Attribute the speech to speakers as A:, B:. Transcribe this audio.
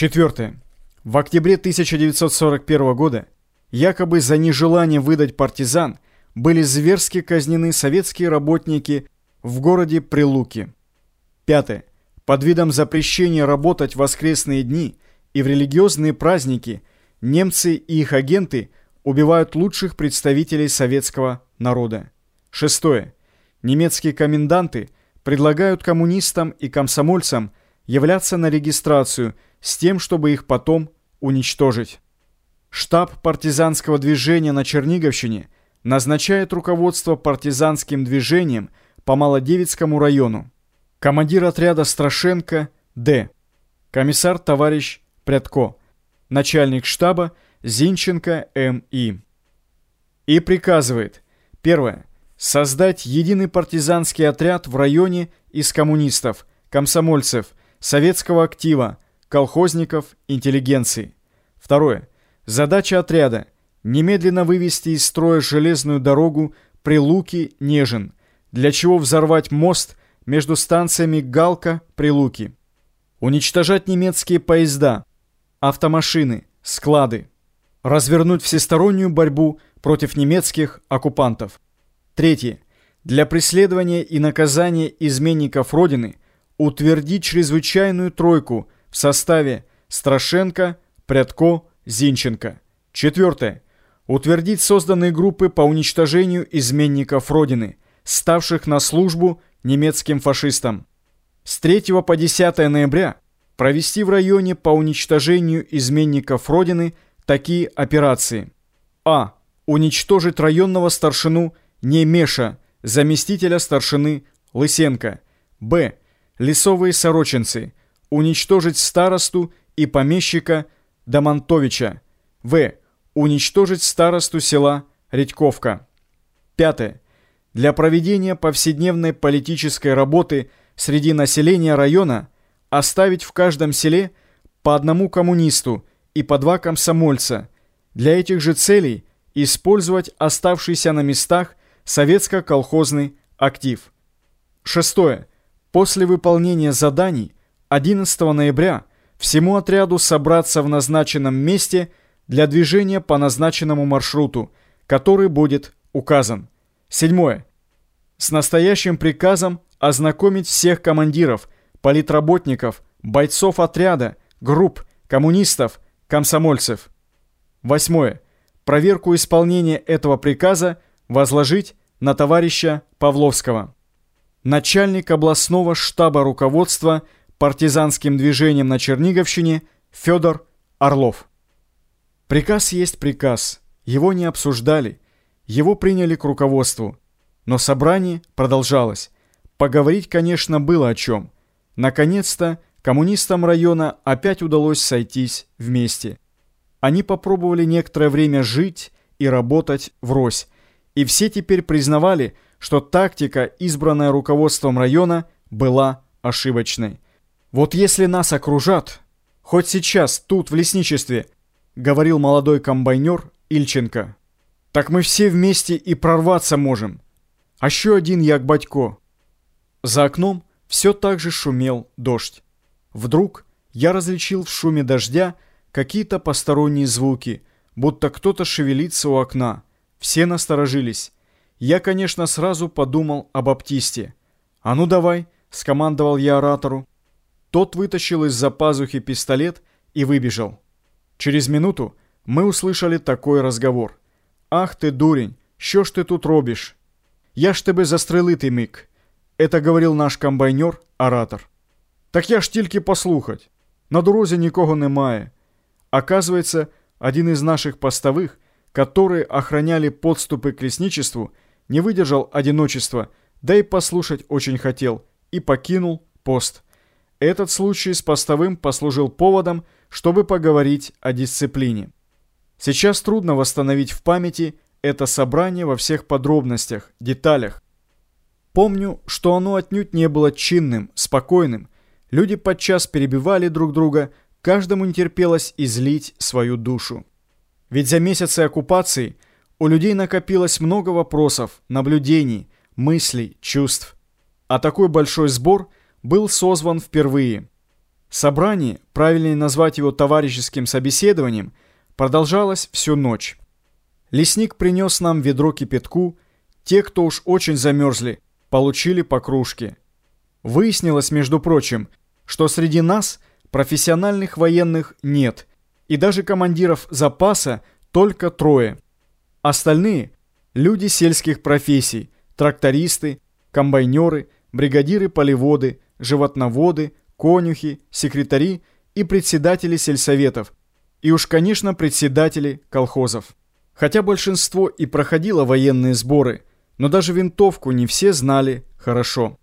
A: Четвертое. В октябре 1941 года якобы за нежелание выдать партизан были зверски казнены советские работники в городе Прилуки. Пятое. Под видом запрещения работать в воскресные дни и в религиозные праздники немцы и их агенты убивают лучших представителей советского народа. Шестое. Немецкие коменданты предлагают коммунистам и комсомольцам являться на регистрацию с тем, чтобы их потом уничтожить. Штаб партизанского движения на Черниговщине назначает руководство партизанским движением по Молодевицкому району. Командир отряда Страшенко Д. Комиссар товарищ Прядко. Начальник штаба Зинченко М.И. И приказывает. Первое. Создать единый партизанский отряд в районе из коммунистов, комсомольцев, советского актива, колхозников, интеллигенции. Второе. Задача отряда – немедленно вывести из строя железную дорогу Прилуки-Нежин, для чего взорвать мост между станциями Галка-Прилуки. Уничтожать немецкие поезда, автомашины, склады. Развернуть всестороннюю борьбу против немецких оккупантов. Третье. Для преследования и наказания изменников Родины утвердить чрезвычайную тройку в составе Страшенко, Прядко, Зинченко. Четвертое. Утвердить созданные группы по уничтожению изменников Родины, ставших на службу немецким фашистам. С 3 по 10 ноября провести в районе по уничтожению изменников Родины такие операции. А. Уничтожить районного старшину Немеша, заместителя старшины Лысенко. Б. Лесовые сорочинцы. Уничтожить старосту и помещика Домонтовича. В. Уничтожить старосту села Редьковка. Пятое. Для проведения повседневной политической работы среди населения района оставить в каждом селе по одному коммунисту и по два комсомольца. Для этих же целей использовать оставшийся на местах советско-колхозный актив. Шестое. После выполнения заданий 11 ноября всему отряду собраться в назначенном месте для движения по назначенному маршруту, который будет указан. Седьмое. С настоящим приказом ознакомить всех командиров, политработников, бойцов отряда, групп, коммунистов, комсомольцев. Восьмое. Проверку исполнения этого приказа возложить на товарища Павловского. Начальник областного штаба руководства – партизанским движением на Черниговщине Федор Орлов. Приказ есть приказ, его не обсуждали, его приняли к руководству. Но собрание продолжалось. Поговорить, конечно, было о чем. Наконец-то коммунистам района опять удалось сойтись вместе. Они попробовали некоторое время жить и работать врозь. И все теперь признавали, что тактика, избранная руководством района, была ошибочной. «Вот если нас окружат, хоть сейчас, тут, в лесничестве», — говорил молодой комбайнер Ильченко, «так мы все вместе и прорваться можем. А еще один як батько». За окном все так же шумел дождь. Вдруг я различил в шуме дождя какие-то посторонние звуки, будто кто-то шевелится у окна. Все насторожились. Я, конечно, сразу подумал об Аптисте. «А ну давай», — скомандовал я оратору. Тот вытащил из-за пазухи пистолет и выбежал. Через минуту мы услышали такой разговор. «Ах ты, дурень, що ж ти тут робиш? Я ж тебе застрелити миг». Это говорил наш комбайнер, оратор. Так я ж тільки послухать. На дорозі нікого немає. Оказывается, один из наших постовых, которые охраняли подступы к лесничеству, не выдержал одиночества, да и послушать очень хотел, и покинул пост. Этот случай с постовым послужил поводом, чтобы поговорить о дисциплине. Сейчас трудно восстановить в памяти это собрание во всех подробностях, деталях. Помню, что оно отнюдь не было чинным, спокойным. Люди подчас перебивали друг друга, каждому не терпелось излить свою душу. Ведь за месяцы оккупации у людей накопилось много вопросов, наблюдений, мыслей, чувств. А такой большой сбор – был созван впервые. Собрание, правильнее назвать его товарищеским собеседованием, продолжалось всю ночь. Лесник принес нам ведро кипятку, те, кто уж очень замерзли, получили по кружке. Выяснилось, между прочим, что среди нас профессиональных военных нет, и даже командиров запаса только трое. Остальные – люди сельских профессий, трактористы, комбайнеры, бригадиры-полеводы, животноводы, конюхи, секретари и председатели сельсоветов, и уж, конечно, председатели колхозов. Хотя большинство и проходило военные сборы, но даже винтовку не все знали хорошо.